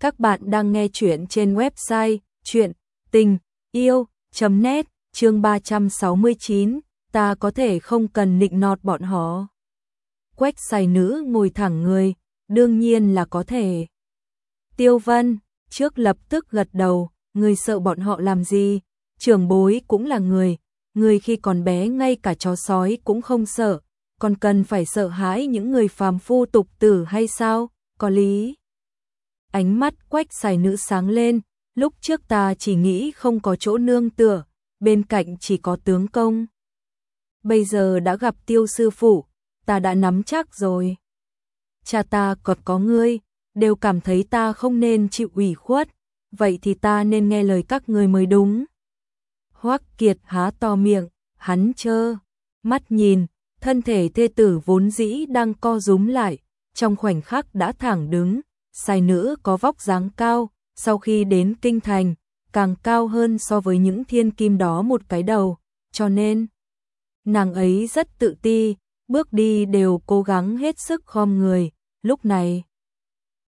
Các bạn đang nghe chuyện trên website chuyện tình yêu.net chương 369, ta có thể không cần nịnh nọt bọn họ. Quách xài nữ ngồi thẳng người, đương nhiên là có thể. Tiêu Vân, trước lập tức gật đầu, người sợ bọn họ làm gì, trưởng bối cũng là người, người khi còn bé ngay cả chó sói cũng không sợ, còn cần phải sợ hãi những người phàm phu tục tử hay sao, có lý. Ánh mắt quách xài nữ sáng lên, lúc trước ta chỉ nghĩ không có chỗ nương tựa, bên cạnh chỉ có tướng công. Bây giờ đã gặp tiêu sư phụ, ta đã nắm chắc rồi. Cha ta còn có ngươi, đều cảm thấy ta không nên chịu ủy khuất, vậy thì ta nên nghe lời các ngươi mới đúng. Hoắc Kiệt há to miệng, hắn chơ, mắt nhìn, thân thể thê tử vốn dĩ đang co rúm lại, trong khoảnh khắc đã thẳng đứng, sai nữ có vóc dáng cao, sau khi đến kinh thành, càng cao hơn so với những thiên kim đó một cái đầu, cho nên nàng ấy rất tự ti, bước đi đều cố gắng hết sức khom người, lúc này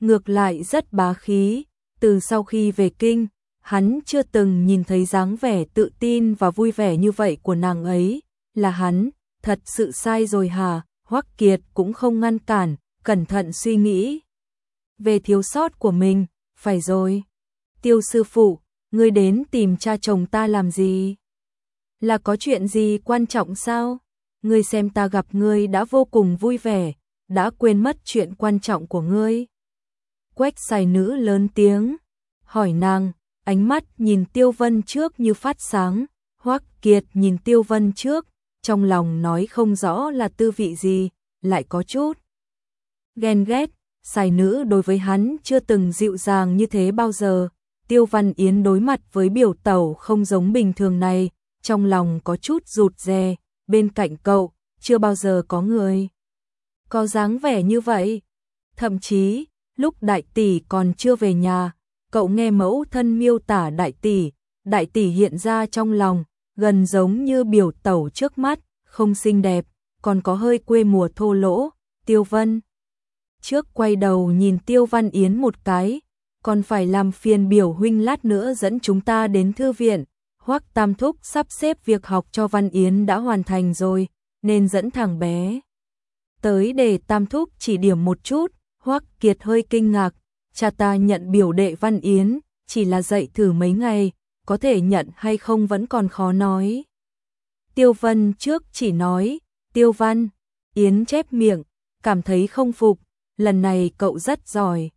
ngược lại rất bá khí, từ sau khi về kinh, hắn chưa từng nhìn thấy dáng vẻ tự tin và vui vẻ như vậy của nàng ấy, là hắn, thật sự sai rồi hả, Hoắc Kiệt cũng không ngăn cản, cẩn thận suy nghĩ về thiếu sót của mình, phải rồi. Tiêu sư phụ, ngươi đến tìm cha chồng ta làm gì? Là có chuyện gì quan trọng sao? Ngươi xem ta gặp ngươi đã vô cùng vui vẻ, đã quên mất chuyện quan trọng của ngươi. Quách xài nữ lớn tiếng, hỏi nàng, ánh mắt nhìn Tiêu Vân trước như phát sáng, Hoắc Kiệt nhìn Tiêu Vân trước, trong lòng nói không rõ là tư vị gì, lại có chút ghen ghét, sài nữ đối với hắn chưa từng dịu dàng như thế bao giờ. Tiêu Văn Yến đối mặt với biểu tẩu không giống bình thường này, trong lòng có chút rụt rè, bên cạnh cậu, chưa bao giờ có người. Có dáng vẻ như vậy. Thậm chí, lúc đại tỷ còn chưa về nhà, cậu nghe mẫu thân miêu tả đại tỷ, đại tỷ hiện ra trong lòng, gần giống như biểu tẩu trước mắt, không xinh đẹp, còn có hơi quê mùa thô lỗ, tiêu vân trước quay đầu nhìn Tiêu Văn Yến một cái, còn phải làm phiền biểu huynh lát nữa dẫn chúng ta đến thư viện. Hoắc Tam Thúc sắp xếp việc học cho Văn Yến đã hoàn thành rồi, nên dẫn thằng bé. Tới để Tam Thúc chỉ điểm một chút, Hoắc Kiệt hơi kinh ngạc, cha ta nhận biểu đệ Văn Yến, chỉ là dạy thử mấy ngày, có thể nhận hay không vẫn còn khó nói. Tiêu Vân trước chỉ nói, Tiêu Văn, Yến chép miệng, cảm thấy không phục, lần này cậu rất giỏi.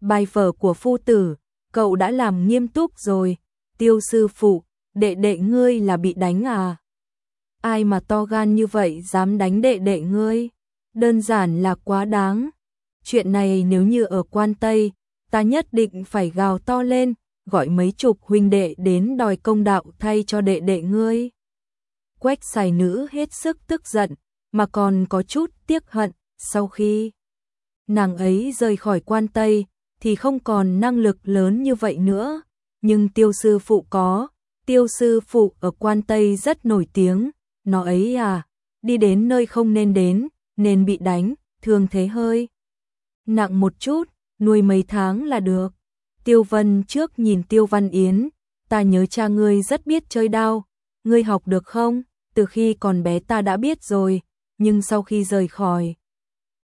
Bài vở của phu tử, cậu đã làm nghiêm túc rồi, tiêu sư phụ, đệ đệ ngươi là bị đánh à? Ai mà to gan như vậy dám đánh đệ đệ ngươi? Đơn giản là quá đáng. Chuyện này nếu như ở quan Tây, ta nhất định phải gào to lên, gọi mấy chục huynh đệ đến đòi công đạo thay cho đệ đệ ngươi. Quách xài nữ hết sức tức giận, mà còn có chút tiếc hận, sau khi nàng ấy rời khỏi quan Tây, thì không còn năng lực lớn như vậy nữa. Nhưng tiêu sư phụ có, tiêu sư phụ ở quan Tây rất nổi tiếng, nó ấy à, đi đến nơi không nên đến, nên bị đánh, thường thế hơi. Nặng một chút, nuôi mấy tháng là được. Tiêu Vân trước nhìn Tiêu Văn Yến, ta nhớ cha ngươi rất biết chơi đao, ngươi học được không? Từ khi còn bé ta đã biết rồi, nhưng sau khi rời khỏi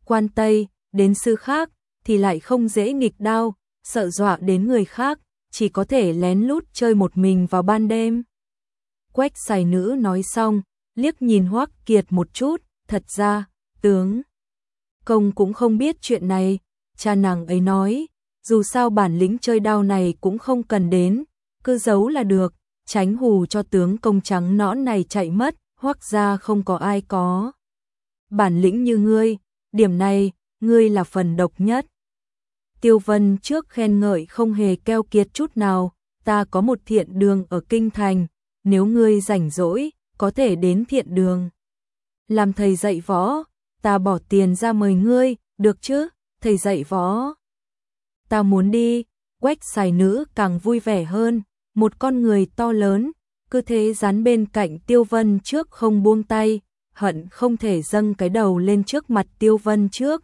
quan Tây, đến sư khác thì lại không dễ nghịch đao, sợ dọa đến người khác, chỉ có thể lén lút chơi một mình vào ban đêm. Quách xài nữ nói xong, liếc nhìn Hoắc Kiệt một chút, thật ra, tướng công cũng không biết chuyện này, cha nàng ấy nói, dù sao bản lĩnh chơi đao này cũng không cần đến, cứ giấu là được, tránh hù cho tướng công trắng nõn này chạy mất, Hoắc ra không có ai có. Bản lĩnh như ngươi, điểm này ngươi là phần độc nhất. Tiêu Vân trước khen ngợi không hề keo kiệt chút nào, ta có một thiện đường ở Kinh Thành, nếu ngươi rảnh rỗi, có thể đến thiện đường. Làm thầy dạy võ, ta bỏ tiền ra mời ngươi, được chứ, thầy dạy võ. Ta muốn đi, quách xài nữ càng vui vẻ hơn, một con người to lớn, cứ thế dán bên cạnh Tiêu Vân trước không buông tay, hận không thể dâng cái đầu lên trước mặt Tiêu Vân trước,